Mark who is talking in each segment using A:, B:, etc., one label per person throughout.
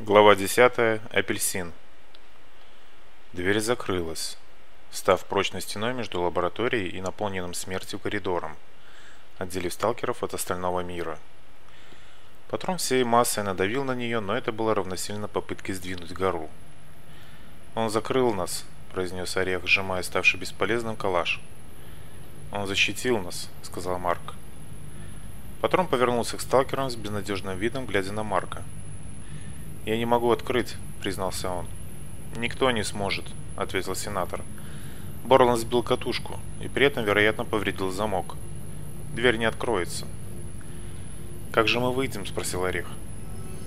A: Глава 10. Апельсин. Дверь закрылась, став прочной стеной между лабораторией и наполненным смертью коридором, отделив сталкеров от остального мира. Патрон всей массой надавил на нее, но это было равносильно попытке сдвинуть гору. «Он закрыл нас», — произнес Орех, сжимая ставший бесполезным калаш. «Он защитил нас», — сказал Марк. Патрон повернулся к сталкерам с безнадежным видом, глядя на Марка. «Марка». не могу открыть», — признался он. «Никто не сможет», — ответил сенатор. Борланд сбил катушку и при этом, вероятно, повредил замок. Дверь не откроется. «Как же мы выйдем?» — спросил Орех.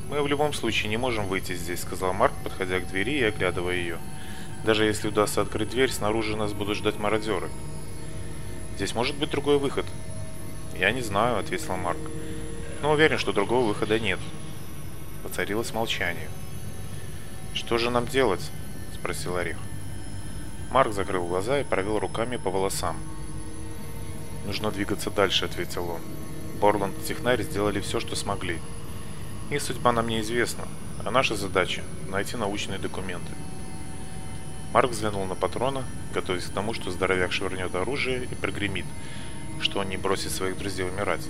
A: «Мы в любом случае не можем выйти здесь», — сказал Марк, подходя к двери и оглядывая ее. «Даже если удастся открыть дверь, снаружи нас будут ждать мародеры». «Здесь может быть другой выход». «Я не знаю», — ответил Марк. Воцарилось молчание. «Что же нам делать?» – спросил Орех. Марк закрыл глаза и провел руками по волосам. «Нужно двигаться дальше», – ответил он. Борланд и Технарь сделали все, что смогли. Их судьба нам неизвестна, а наша задача – найти научные документы. Марк взглянул на патрона, готовясь к тому, что здоровяк швырнет оружие и прогремит, что он не бросит своих друзей умирать.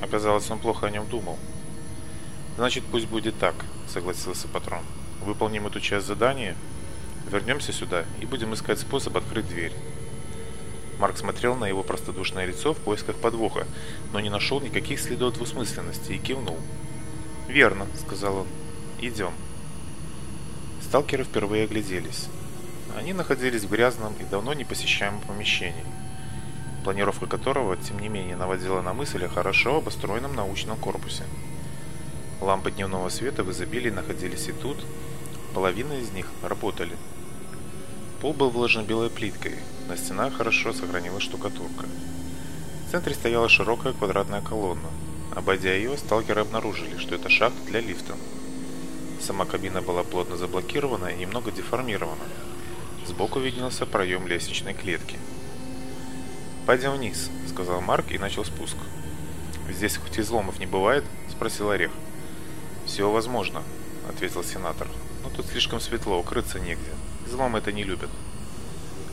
A: Оказалось, он плохо о нем думал – Значит, пусть будет так, согласился патрон. Выполним эту часть задания, вернемся сюда и будем искать способ открыть дверь. Марк смотрел на его простодушное лицо в поисках подвоха, но не нашел никаких следов двусмысленности и кивнул. «Верно», — сказал он. «Идем». Сталкеры впервые огляделись. Они находились в грязном и давно не посещаемом помещении, планировка которого, тем не менее, наводила на мысль о хорошо обустроенном научном корпусе. Лампы дневного света в изобилии находились и тут, половина из них работали. Пол был выложен белой плиткой, на стенах хорошо сохранилась штукатурка. В центре стояла широкая квадратная колонна. Обойдя ее, сталкеры обнаружили, что это шахт для лифта. Сама кабина была плотно заблокирована и немного деформирована. Сбоку виднелся проем лестничной клетки. «Пойдем вниз», — сказал Марк и начал спуск. «Здесь хоть изломов не бывает?» — спросил Орех. «Все возможно», — ответил сенатор. «Но ну, тут слишком светло, укрыться негде. Злом это не любят».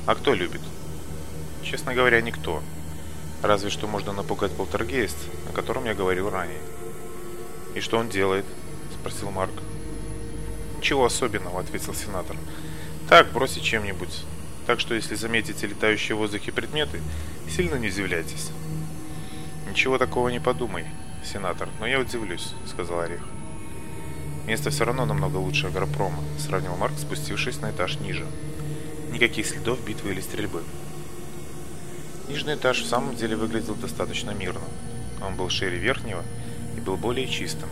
A: «А кто любит?» «Честно говоря, никто. Разве что можно напугать полтергейст, о котором я говорил ранее». «И что он делает?» — спросил Марк. «Ничего особенного», — ответил сенатор. «Так, бросить чем-нибудь. Так что, если заметите летающие в воздухе предметы, сильно не удивляйтесь». «Ничего такого не подумай, сенатор, но я удивлюсь», — сказал Орех. Место все равно намного лучше агропрома, сравнил Марк, спустившись на этаж ниже. Никаких следов битвы или стрельбы. Нижний этаж в самом деле выглядел достаточно мирно. Он был шире верхнего и был более чистым.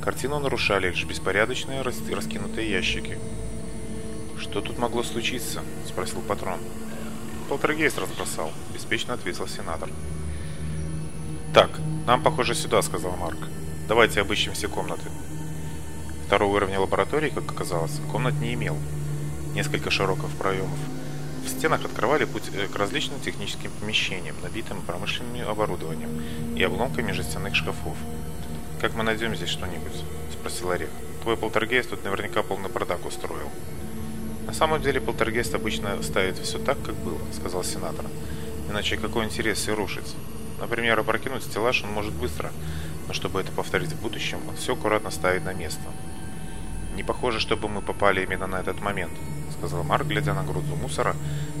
A: Картину нарушали лишь беспорядочные раскинутые ящики. «Что тут могло случиться?» – спросил патрон. «Полтергейст разбросал», – беспечно ответил сенатор. «Так, нам, похоже, сюда», – сказал Марк. «Давайте обыщем все комнаты». Второго уровня лаборатории, как оказалось, комнат не имел. Несколько широков проемов. В стенах открывали путь э, к различным техническим помещениям, набитым промышленным оборудованием и обломками жестяных шкафов. «Как мы найдем здесь что-нибудь?» – спросил Орех. «Твой полтергейст тут наверняка полный бардак устроил». «На самом деле полтергейст обычно ставит все так, как было», – сказал сенатор. «Иначе какой интерес все рушить? Например, опрокинуть стеллаж он может быстро, но чтобы это повторить в будущем, он все аккуратно ставит на место». Не похоже, чтобы мы попали именно на этот момент», — сказал Марк, глядя на груду мусора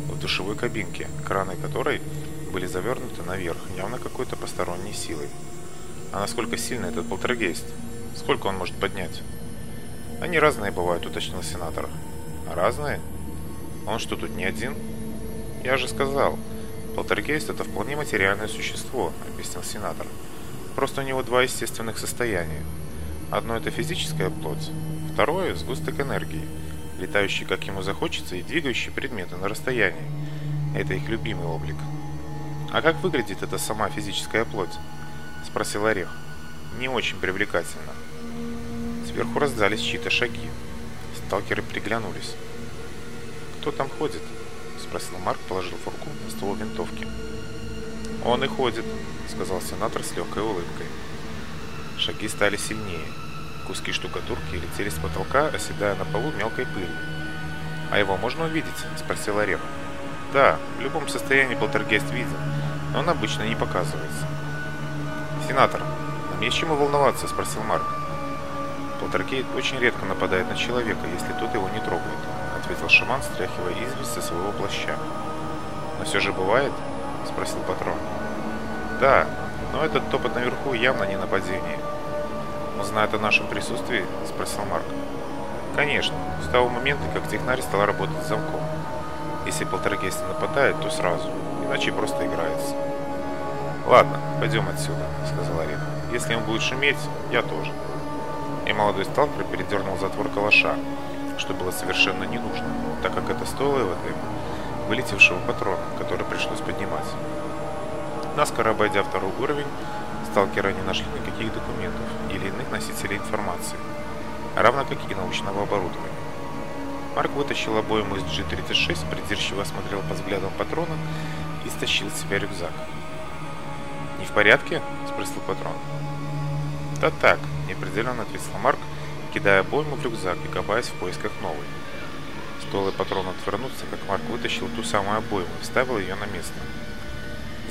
A: в душевой кабинке, краны которой были завернуты наверх, явно какой-то посторонней силой. «А насколько сильно этот полтергейст? Сколько он может поднять?» «Они разные бывают», — уточнил сенатор. А «Разные? А он что, тут не один?» «Я же сказал, полтергейст — это вполне материальное существо», — объяснил сенатор. «Просто у него два естественных состояния. Одно — это физическая плоть, Второе – сгусток энергии, летающий, как ему захочется, и двигающий предметы на расстоянии. Это их любимый облик. «А как выглядит эта сама физическая плоть?» – спросил Орех. «Не очень привлекательно». Сверху раздались чьи-то шаги. Сталкеры приглянулись. «Кто там ходит?» – спросил Марк, положив руку на ствол винтовки. «Он и ходит», – сказал сенатор с легкой улыбкой. Шаги стали сильнее – куски штукатурки летели с потолка, оседая на полу мелкой пылью. «А его можно увидеть?» – спросила Рема. «Да, в любом состоянии полтергейст виден, но он обычно не показывается». «Сенатор, нам есть чему волноваться?» – спросил Марк. «Полтергейст очень редко нападает на человека, если тот его не трогает», – ответил шаман, стряхивая известь со своего плаща. «Но все же бывает?» – спросил патрон. «Да, но этот топот наверху явно не нападение» знает о нашем присутствии?» – спросил Марк. «Конечно. С того момента, как технарь стал работать с замком. Если полтергейста нападает, то сразу, иначе просто играется». «Ладно, пойдем отсюда», – сказал Арина. «Если он будет шуметь, я тоже». И молодой сталкер передернул затвор калаша, что было совершенно не нужно, так как это стоило его вылетевшего патрона, который пришлось поднимать. Наскоро обойдя второй уровень, сталкера не нашли никаких документов или иных носителей информации, а равно как и научного оборудования. Марк вытащил обойму из G-36, придирчиво осмотрел по взглядам патрона и стащил с себя рюкзак. «Не в порядке?» – спросил патрон. «Да так», – неопределенно ответил Марк, кидая обойму в рюкзак и копаясь в поисках новой. Стоило патрону отвернуться, как Марк вытащил ту самую обойму и вставил ее на место.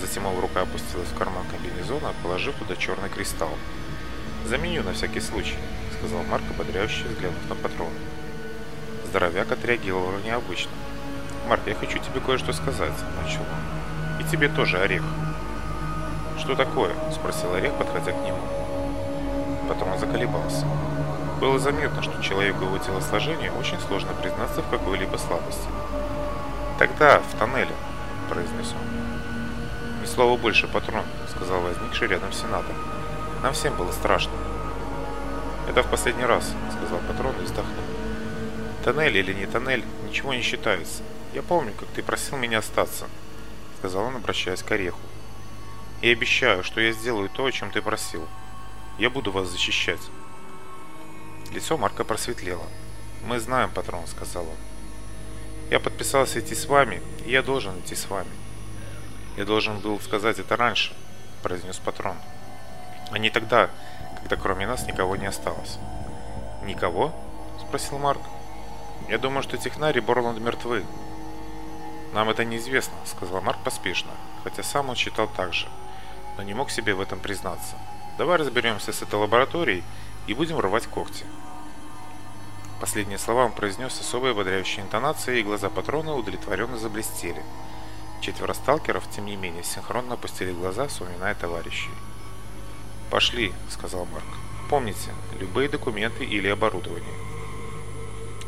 A: Затянул рука, опустила в карман комбинезона, положив туда черный кристалл. «Заменю на всякий случай», — сказал Марк, ободряюще взглянув на патрон. Здоровяк отреагировал необычно. «Марк, я хочу тебе кое-что сказать», — начал он. «И тебе тоже, Орех». «Что такое?» — спросил Орех, подходя к нему. Потом он заколебался. Было заметно, что человеку его телосложения очень сложно признаться в какой-либо слабости. «Тогда в тоннеле», — произнес он слово больше, патрон», — сказал возникший рядом сенатор. «Нам всем было страшно». «Это в последний раз», — сказал патрон и вздохнул. «Тоннель или не тоннель, ничего не считается. Я помню, как ты просил меня остаться», — сказал он, обращаясь к Ореху. «И обещаю, что я сделаю то, о чем ты просил. Я буду вас защищать». Лицо Марка просветлело. «Мы знаем, патрон», — сказал он. «Я подписался идти с вами, и я должен идти с вами. Я должен был сказать это раньше», — произнес патрон. «А не тогда, когда кроме нас никого не осталось». «Никого?» — спросил Марк. «Я думаю, что технари и Борланд мертвы». «Нам это неизвестно», — сказал Марк поспешно, хотя сам он считал так же, но не мог себе в этом признаться. «Давай разберемся с этой лабораторией и будем рвать когти». Последние слова он произнес с особой ободряющей интонацией, и глаза патрона удовлетворенно заблестели. сталкеров, тем не менее, синхронно опустили глаза, вспоминая товарищей. «Пошли», — сказал Марк. «Помните, любые документы или оборудование».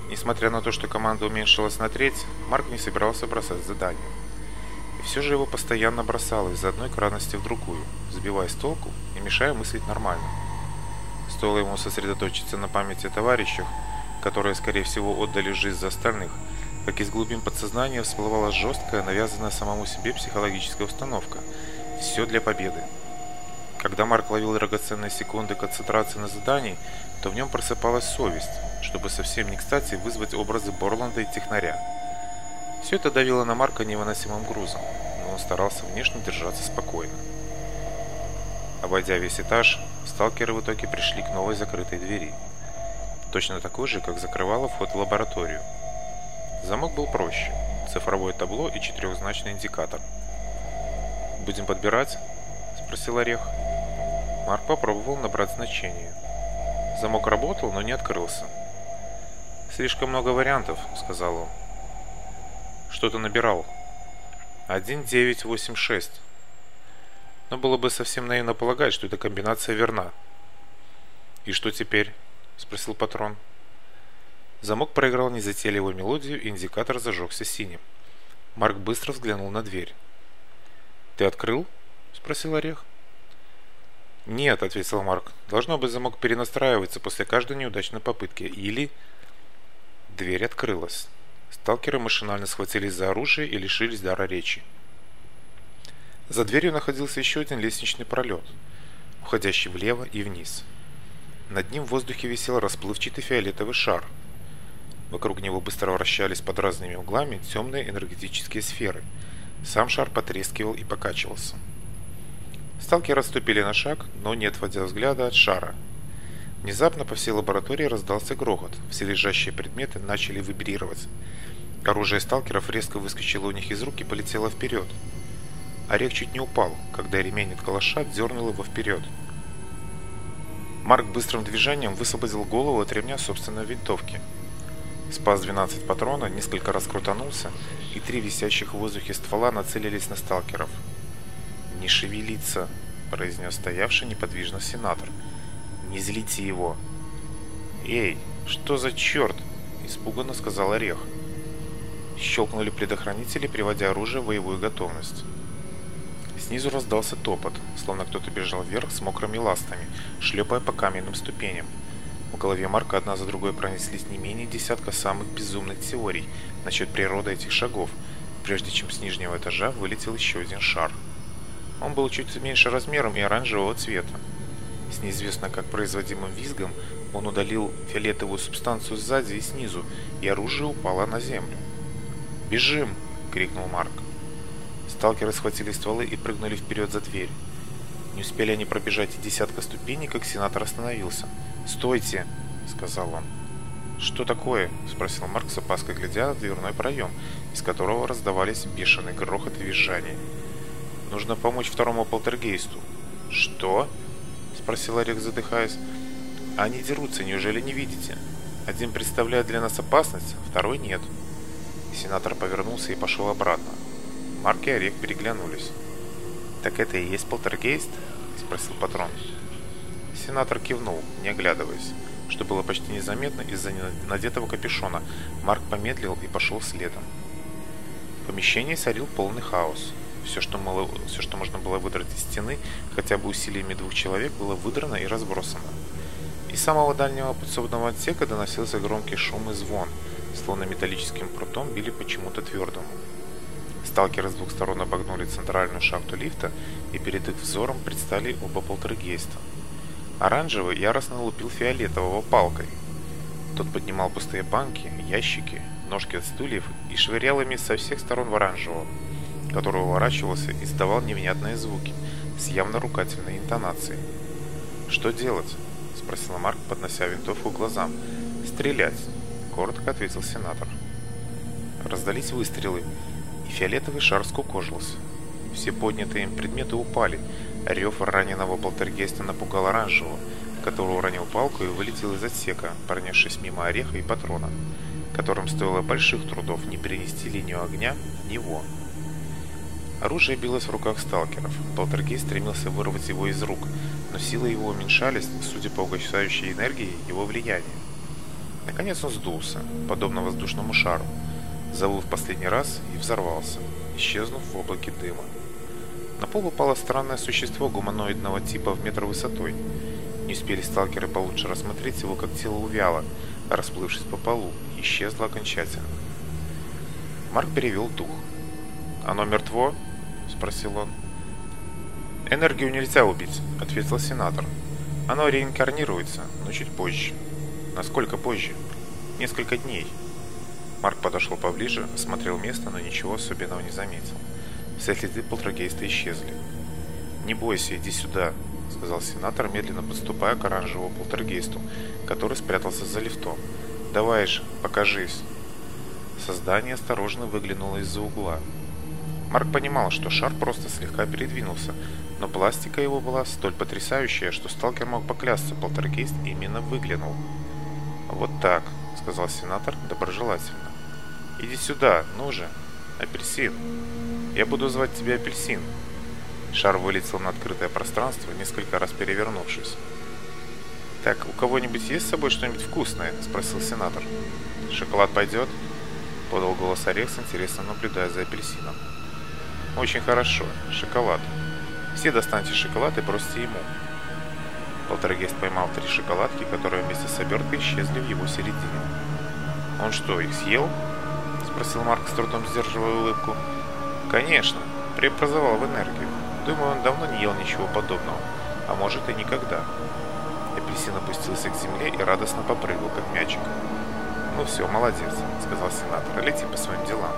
A: Несмотря на то, что команда уменьшилась на треть, Марк не собирался бросать задание. И все же его постоянно бросало из одной крайности в другую, сбивая с толку и мешая мыслить нормально. Стоило ему сосредоточиться на памяти о Как из глубин подсознания всплывала жесткая, навязанная самому себе психологическая установка. Все для победы. Когда Марк ловил драгоценные секунды концентрации на задании, то в нем просыпалась совесть, чтобы совсем не кстати вызвать образы Борланда и технаря. Все это давило на Марка невыносимым грузом, но он старался внешне держаться спокойно. Обойдя весь этаж, сталкеры в итоге пришли к новой закрытой двери. Точно такой же, как закрывала вход в лабораторию – Замок был проще. Цифровое табло и четырехзначный индикатор. «Будем подбирать?» – спросил Орех. Марк попробовал набрать значение. Замок работал, но не открылся. «Слишком много вариантов», – сказал он. «Что то набирал?» «1986». Но было бы совсем наивно полагать, что эта комбинация верна. «И что теперь?» – спросил патрон. Замок проиграл незатейливую мелодию, и индикатор зажегся синим. Марк быстро взглянул на дверь. «Ты открыл?» – спросил Орех. «Нет», – ответил Марк. «Должно быть, замок перенастраивается после каждой неудачной попытки. Или...» Дверь открылась. Сталкеры машинально схватились за оружие и лишились дара речи. За дверью находился еще один лестничный пролет, уходящий влево и вниз. Над ним в воздухе висел расплывчатый фиолетовый шар – Вокруг него быстро вращались под разными углами темные энергетические сферы. Сам шар потрескивал и покачивался. Сталки расступили на шаг, но не отводя взгляда от шара. Внезапно по всей лаборатории раздался грохот, все лежащие предметы начали вибрировать. Оружие сталкеров резко выскочило у них из рук и полетело вперед. Орех чуть не упал, когда ремень от калаша дернул его вперед. Марк быстрым движением высвободил голову от ремня собственной винтовки – Спас 12 патрона несколько раз крутанулся, и три висящих в воздухе ствола нацелились на сталкеров. «Не шевелиться!» – произнес стоявший неподвижно сенатор. «Не злите его!» «Эй, что за черт?» – испуганно сказал Орех. Щелкнули предохранители, приводя оружие в боевую готовность. Снизу раздался топот, словно кто-то бежал вверх с мокрыми ластами, шлепая по каменным ступеням голове Марка одна за другой пронеслись не менее десятка самых безумных теорий насчет природы этих шагов, прежде чем с нижнего этажа вылетел еще один шар. Он был чуть меньше размером и оранжевого цвета. С неизвестно как производимым визгом он удалил фиолетовую субстанцию сзади и снизу, и оружие упало на землю. «Бежим!» — крикнул Марк. Сталкеры схватили стволы и прыгнули вперед за дверь. Не успели они пробежать и десятка ступеней, как сенатор остановился — «Стойте!» — сказал он. «Что такое?» — спросил Марк с опаской глядя на дверной проем, из которого раздавались бешеный грохот и визжание. «Нужно помочь второму полтергейсту». «Что?» — спросил Олег, задыхаясь. «Они дерутся, неужели не видите? Один представляет для нас опасность, а второй нет». Сенатор повернулся и пошел обратно. Марк и Олег переглянулись. «Так это и есть полтергейст?» — спросил патрон. «Патрон». Сенатор кивнул, не оглядываясь. Что было почти незаметно из-за надетого капюшона, Марк помедлил и пошел следом. В помещении царил полный хаос. Все что, мало, все, что можно было выдрать из стены, хотя бы усилиями двух человек, было выдрано и разбросано. Из самого дальнего подсобного отсека доносился громкий шум и звон, словно металлическим прутом били почему-то твердому. Сталкеры с двух сторон обогнули центральную шахту лифта, и перед их взором предстали оба полтергейста. Оранжевый яростно лупил фиолетового палкой. Тот поднимал пустые банки, ящики, ножки от стульев и швырял ими со всех сторон в оранжевого, который уворачивался и издавал невнятные звуки с явно ругательной интонацией. «Что делать?» – спросил Марк, поднося винтовку к глазам. «Стрелять!» – коротко ответил сенатор. Раздались выстрелы, и фиолетовый шар скукожился. Все поднятые им предметы упали – Рев раненого полтергейста напугал оранжевого, которого уронил палку и вылетел из отсека, пронесшись мимо ореха и патрона, которым стоило больших трудов не перенести линию огня него. Оружие билось в руках сталкеров. Полтергейст стремился вырвать его из рук, но силы его уменьшались, судя по угощающей энергии, его влияние. Наконец он сдулся, подобно воздушному шару, завыл в последний раз и взорвался, исчезнув в облаке дыма. На пол упало странное существо гуманоидного типа в метр высотой. Не успели сталкеры получше рассмотреть его, как тело увяло, расплывшись по полу, и исчезло окончательно. Марк перевел дух. «Оно мертво?» – спросил он. «Энергию нельзя убить», – ответил сенатор. «Оно реинкарнируется, но чуть позже». «Насколько позже?» «Несколько дней». Марк подошел поближе, осмотрел место, но ничего особенного не Все следы полтергейста исчезли. «Не бойся, иди сюда», — сказал сенатор, медленно подступая к оранжевому полтергейсту, который спрятался за лифтом. «Давай же, покажись». Создание осторожно выглянуло из-за угла. Марк понимал, что шар просто слегка передвинулся, но пластика его была столь потрясающая, что сталкер мог поклясться, полтергейст именно выглянул. «Вот так», — сказал сенатор доброжелательно. «Иди сюда, ну же, апельсин». Я буду звать тебя апельсин». Шар вылетел на открытое пространство, несколько раз перевернувшись. «Так, у кого-нибудь есть с собой что-нибудь вкусное?» – спросил сенатор. «Шоколад пойдет?» – подал голос Орех с интересом, наблюдая за апельсином. «Очень хорошо. Шоколад. Все достаньте шоколад и бросьте ему». Полтергейст поймал три шоколадки, которые вместе с оберткой исчезли в его середине. «Он что, их съел?» – спросил Марк с трудом сдерживая улыбку. Конечно, преобразовал в энергию. Думаю, он давно не ел ничего подобного. А может и никогда. Апельсин опустился к земле и радостно попрыгал, как мячик. «Ну все, молодец», — сказал сенатор, — «лети по своим делам».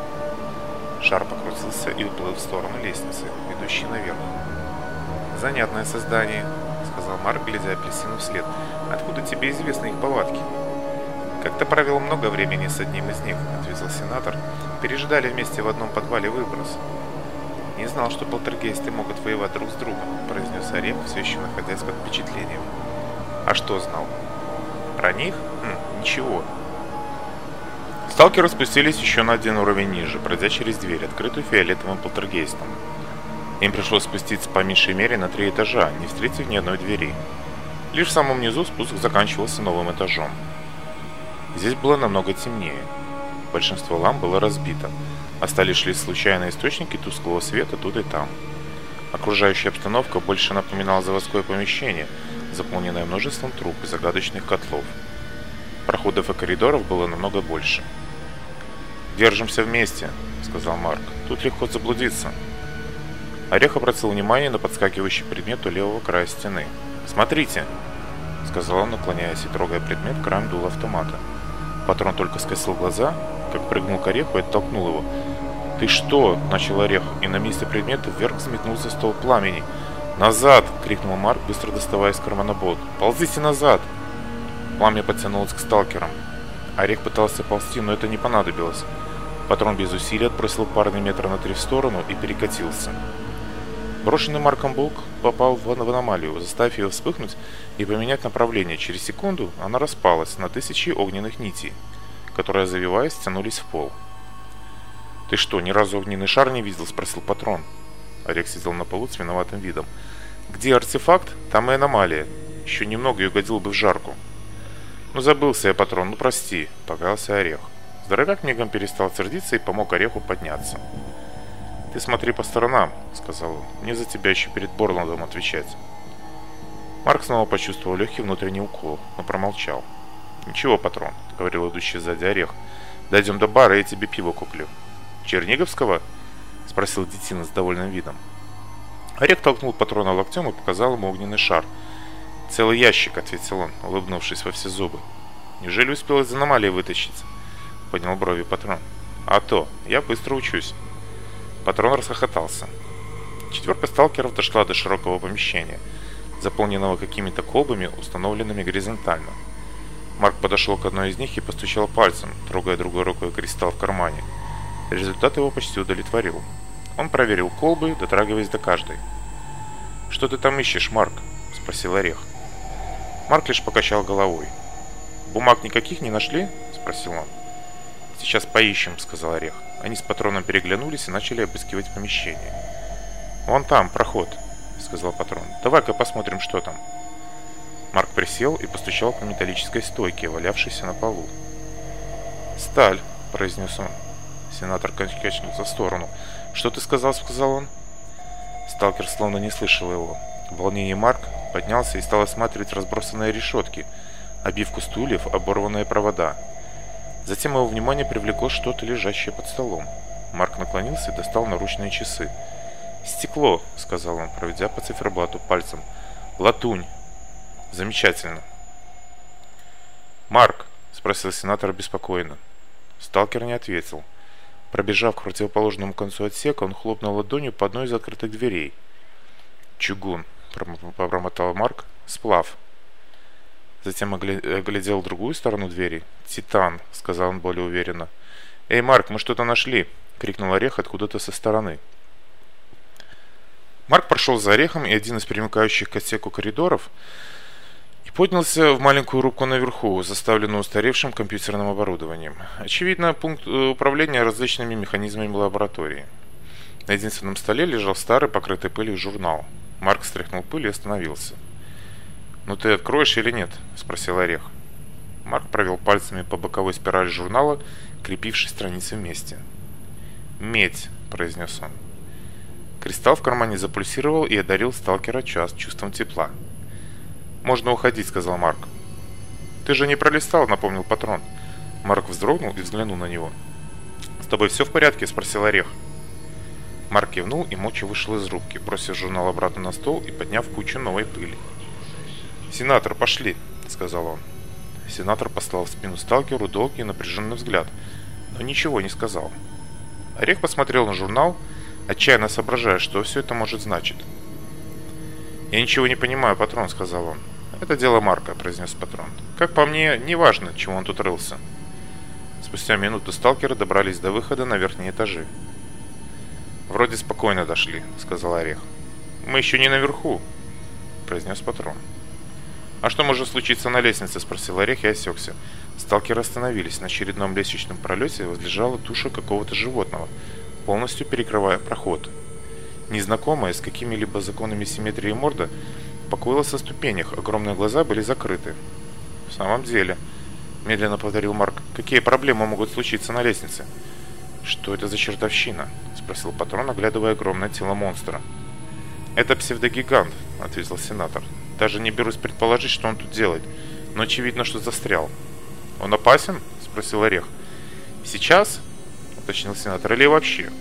A: Шар покрутился и уплыл в сторону лестницы, ведущей наверх. «Занятное создание», — сказал Марк, глядя апельсину вслед. «Откуда тебе известны их повадки?» «Как-то провел много времени с одним из них», — ответил сенатор, пережидали вместе в одном подвале выброс. Не знал, что полтергейсты могут воевать друг с другом, произнес Орем, все еще находясь под впечатлением. А что знал? Про них? Хм, ничего. Сталкеры спустились еще на один уровень ниже, пройдя через дверь, открытую фиолетовым полтергейстом. Им пришлось спуститься по меньшей мере на три этажа, не встретив ни одной двери. Лишь в самом низу спуск заканчивался новым этажом. Здесь было намного темнее, Большинство ламп было разбито. Остались лишь случайные источники тусклого света тут и там. Окружающая обстановка больше напоминала заводское помещение, заполненное множеством труб и загадочных котлов. Проходов и коридоров было намного больше. «Держимся вместе», — сказал Марк. «Тут легко заблудиться». Орех обратил внимание на подскакивающий предмет у левого края стены. «Смотрите!» — сказал он, наклоняясь и трогая предмет краем дула автомата патрон только скосил глаза, как прыгнул корех и оттолкнул его. «Ты что?» – начал орех, и на месте предмета вверх взметнулся стол пламени. «Назад!» – крикнул Марк, быстро доставая из кармана болт. «Ползите назад!» Пламя подтянулось к сталкерам. Орех пытался ползти, но это не понадобилось. Патрон без усилий отбросил парный метр на три в сторону и перекатился. Брошенный Марком Булк попал в аномалию, заставив ее вспыхнуть и поменять направление. Через секунду она распалась на тысячи огненных нитей, которые, завиваясь, тянулись в пол. «Ты что, ни разу огненный шар не видел?» – спросил патрон. Орек сидел на полу с виноватым видом. «Где артефакт, там и аномалия. Еще немного и угодил бы в жарку». «Ну забылся я, патрон, ну прости», – покаялся Орех. Здоровяк мигом перестал сердиться и помог Ореху подняться. «Ты смотри по сторонам», — сказал он. «Не за тебя еще перед Борландом отвечать». Марк снова почувствовал легкий внутренний укол, но промолчал. «Ничего, патрон», — говорил идущий сзади орех. «Дойдем до бара, я тебе пиво куплю». «Черниговского?» — спросил детина с довольным видом. Орех толкнул патрона локтем и показал ему огненный шар. «Целый ящик», — ответил он, улыбнувшись во все зубы. «Неужели успел из аномалии вытащить?» — поднял брови патрон. «А то, я быстро учусь». Патрон расхохотался. Четверка сталкеров дошла до широкого помещения, заполненного какими-то колбами, установленными горизонтально. Марк подошел к одной из них и постучал пальцем, трогая другой рукой кристалл в кармане. Результат его почти удовлетворил. Он проверил колбы, дотрагиваясь до каждой. «Что ты там ищешь, Марк?» – спросил Орех. Марк лишь покачал головой. «Бумаг никаких не нашли?» – спросил он. «Сейчас поищем», — сказал Орех. Они с патроном переглянулись и начали обыскивать помещение. «Вон там, проход», — сказал патрон. «Давай-ка посмотрим, что там». Марк присел и постучал по металлической стойке, валявшейся на полу. «Сталь», — произнес он. Сенатор качнулся в сторону. «Что ты сказал?» — сказал он. Сталкер словно не слышал его. В волнении Марк поднялся и стал осматривать разбросанные решетки, обивку стульев, оборванные провода — Затем его внимание привлекло что-то, лежащее под столом. Марк наклонился и достал наручные часы. «Стекло», — сказал он, проведя по циферблату пальцем. «Латунь». «Замечательно». «Марк», — спросил сенатор беспокойно. Сталкер не ответил. Пробежав к противоположному концу отсека, он хлопнул ладонью по одной из открытых дверей. «Чугун», — пробормотал Марк, — «сплав». Затем оглядел другую сторону двери. «Титан», — сказал он более уверенно. «Эй, Марк, мы что-то нашли!» — крикнул Орех откуда-то со стороны. Марк прошел за Орехом и один из примыкающих к отсеку коридоров и поднялся в маленькую рубку наверху, заставленную устаревшим компьютерным оборудованием. Очевидно, пункт э, управления различными механизмами лаборатории. На единственном столе лежал старый, покрытый пылью журнал. Марк стряхнул пыль и остановился. — «Ну ты откроешь или нет?» – спросил Орех. Марк провел пальцами по боковой спирали журнала, крепившей страницы вместе. «Медь», – произнес он. Кристалл в кармане запульсировал и одарил сталкера час чувством тепла. «Можно уходить», – сказал Марк. «Ты же не пролистал», – напомнил патрон. Марк вздрогнул и взглянул на него. «С тобой все в порядке?» – спросил Орех. Марк кивнул и молча вышел из рубки, бросив журнал обратно на стол и подняв кучу новой пыли. «Сенатор, пошли!» — сказал он. Сенатор послал в спину сталкеру долгий напряженный взгляд, но ничего не сказал. Орех посмотрел на журнал, отчаянно соображая, что все это может значить. «Я ничего не понимаю, патрон», — сказал он. «Это дело Марка», — произнес патрон. «Как по мне, неважно, чего он тут рылся». Спустя минуту сталкеры добрались до выхода на верхние этажи. «Вроде спокойно дошли», — сказал Орех. «Мы еще не наверху», — произнес патрон. «А что может случиться на лестнице?» – спросил Орех и осекся. Сталкеры остановились. На очередном лестничном пролете возлежала туша какого-то животного, полностью перекрывая проход. Незнакомая, с какими-либо законами симметрии морда, покоилась на ступенях, огромные глаза были закрыты. «В самом деле», – медленно повторил Марк, – «какие проблемы могут случиться на лестнице?» «Что это за чертовщина?» – спросил патрон, оглядывая огромное тело монстра. «Это псевдогигант», – ответил сенатор. Даже не берусь предположить, что он тут делает. Но очевидно, что застрял. Он опасен? Спросил Орех. Сейчас? Уточнил сенатор. Или вообще?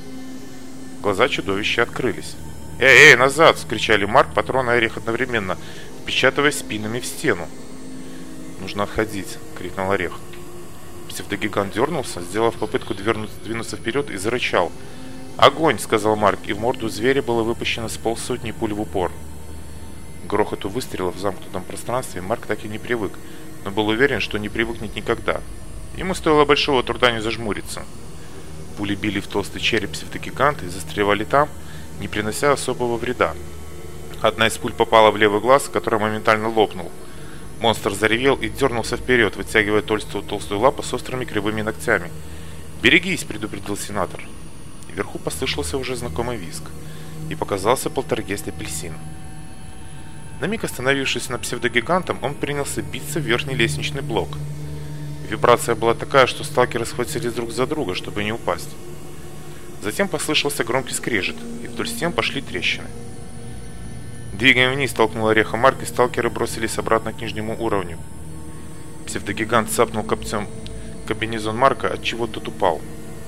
A: Глаза чудовища открылись. «Эй, эй, назад!» — скричали Марк, патроны и Орех одновременно, впечатываясь спинами в стену. «Нужно отходить!» — крикнул Орех. Псевдогигант дернулся, сделав попытку двинуться вперед и зарычал. «Огонь!» — сказал Марк, и в морду зверя было выпущено с полсотни пуль в упор. К грохоту выстрелов в замкнутом пространстве Марк так и не привык, но был уверен, что не привыкнет никогда. Ему стоило большого труда не зажмуриться. Пули били в толстый череп псевдогиганта и застревали там, не принося особого вреда. Одна из пуль попала в левый глаз, который моментально лопнул. Монстр заревел и дернулся вперед, вытягивая толстую толстую лапу с острыми кривыми ногтями. «Берегись!» – предупредил сенатор. Вверху послышался уже знакомый визг, и показался полтергейст апельсин. На миг остановившись на псевдогигантом, он принялся биться в верхний лестничный блок. Вибрация была такая, что сталкеры схватились друг за друга, чтобы не упасть. Затем послышался громкий скрежет, и вдоль стен пошли трещины. Двигаем вниз, толкнул ореха Марк, и сталкеры бросились обратно к нижнему уровню. Псевдогигант цапнул копцем комбинезон Марка, от чего тот упал.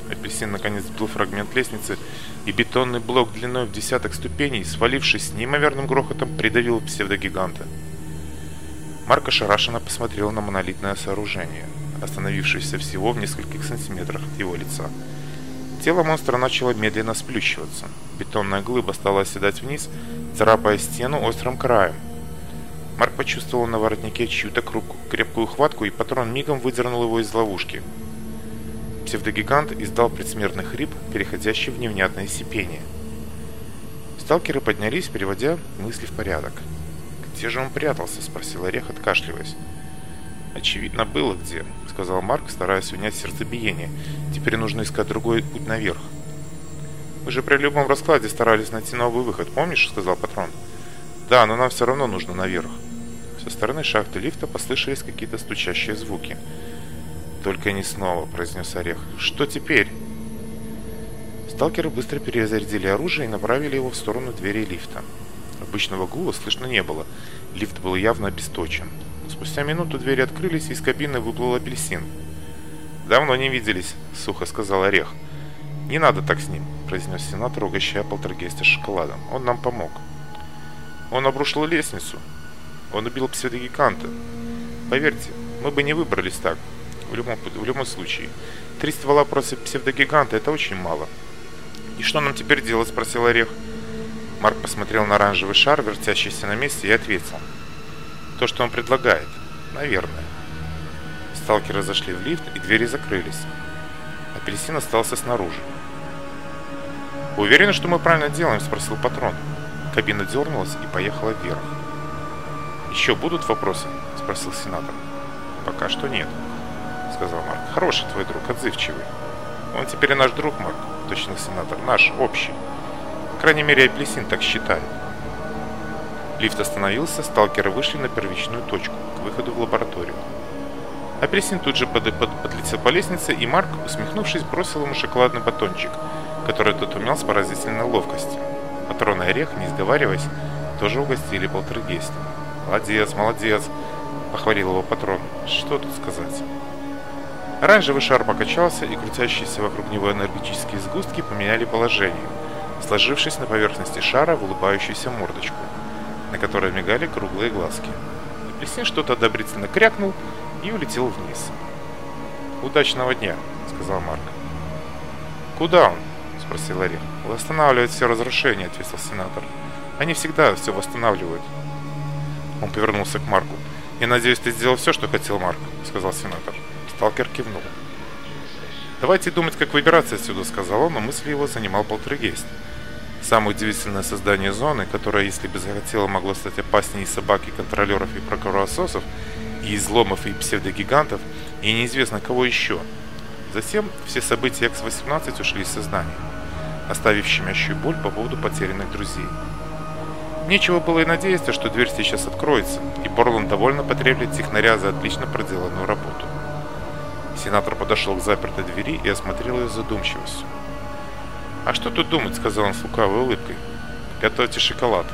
A: Апельсин наконец сбил фрагмент лестницы, и бетонный блок длиной в десяток ступеней, свалившись с неимоверным грохотом, придавил псевдогиганта. Марка шарашенно посмотрел на монолитное сооружение, остановившееся всего в нескольких сантиметрах от его лица. Тело монстра начало медленно сплющиваться. Бетонная глыба стала оседать вниз, царапая стену острым краем. Марк почувствовал на воротнике чью-то крепкую хватку, и патрон мигом выдернул его из ловушки – Псевдогигант издал предсмертный хрип, переходящий в невнятное сипение. Сталкеры поднялись, переводя мысли в порядок. «Где же он прятался?» – спросил Орех, откашливаясь. «Очевидно, было где», – сказал Марк, стараясь унять сердцебиение. «Теперь нужно искать другой путь наверх». «Мы же при любом раскладе старались найти новый выход, помнишь?» – сказал патрон. «Да, но нам все равно нужно наверх». Со стороны шахты лифта послышались какие-то стучащие звуки. «Сталкеры» Только не снова, произнес Орех. Что теперь? Сталкеры быстро перезарядили оружие и направили его в сторону двери лифта. Обычного гула слышно не было. Лифт был явно обесточен. Спустя минуту двери открылись, и из кабины выплыл апельсин. «Давно не виделись», — сухо сказал Орех. «Не надо так с ним», — произнес сенатор, угощая полтергейста шоколадом. «Он нам помог». «Он обрушил лестницу. Он убил псевдогиганта. Поверьте, мы бы не выбрались так в любом, в любом случае. 300 вала псевдогиганта – это очень мало. «И что нам теперь делать?» – спросил Орех. Марк посмотрел на оранжевый шар, вертящийся на месте, и ответил. «То, что он предлагает. Наверное». Сталкеры зашли в лифт, и двери закрылись. Апельсин остался снаружи. Уверен, что мы правильно делаем?» – спросил патрон. Кабина дернулась и поехала вверх. «Еще будут вопросы?» – спросил сенатор. «Пока что нет» сказал Марк. «Хороший твой друг, отзывчивый. Он теперь и наш друг, Марк, точно сенатор, наш, общий. По крайней мере, Апельсин так считает». Лифт остановился, сталкеры вышли на первичную точку, к выходу в лабораторию. Апельсин тут же под, под, подлетел по лестнице, и Марк, усмехнувшись, бросил ему шоколадный батончик, который тот умел с поразительной ловкостью. Патрон и орех, не сговариваясь, тоже угостили полтергейста. «Молодец, молодец!» – похвалил его патрон. «Что тут сказать?» Оранжевый шар покачался, и крутящиеся вокруг него энергетические сгустки поменяли положение, сложившись на поверхности шара в улыбающуюся мордочку, на которой мигали круглые глазки. Апельсин что-то одобрительно крякнул и улетел вниз. «Удачного дня», — сказал Марк. «Куда он?» — спросил Орех. «Восстанавливает все разрушения», — ответил сенатор. «Они всегда все восстанавливают». Он повернулся к Марку. «Я надеюсь, ты сделал все, что хотел, Марк», — сказал сенатор. Сталкер кивнул. «Давайте думать, как выбираться отсюда», — сказал он, но а мысли его занимал полтергейст. Самое удивительное создание зоны, которое, если бы захотело, могло стать опаснее собаки, контролеров и прокурорососов, и изломов, и псевдогигантов, и неизвестно кого еще. Затем все события X-18 ушли из сознания, оставив щемящую боль по поводу потерянных друзей. Нечего было и надеяться, что дверь сейчас откроется, и Борланд довольно потреплет технаря за отлично проделанную работу. Сенатор подошел к запертой двери и осмотрел ее задумчивостью. «А что тут думать?» — сказал он с лукавой улыбкой. Готовьте шоколад».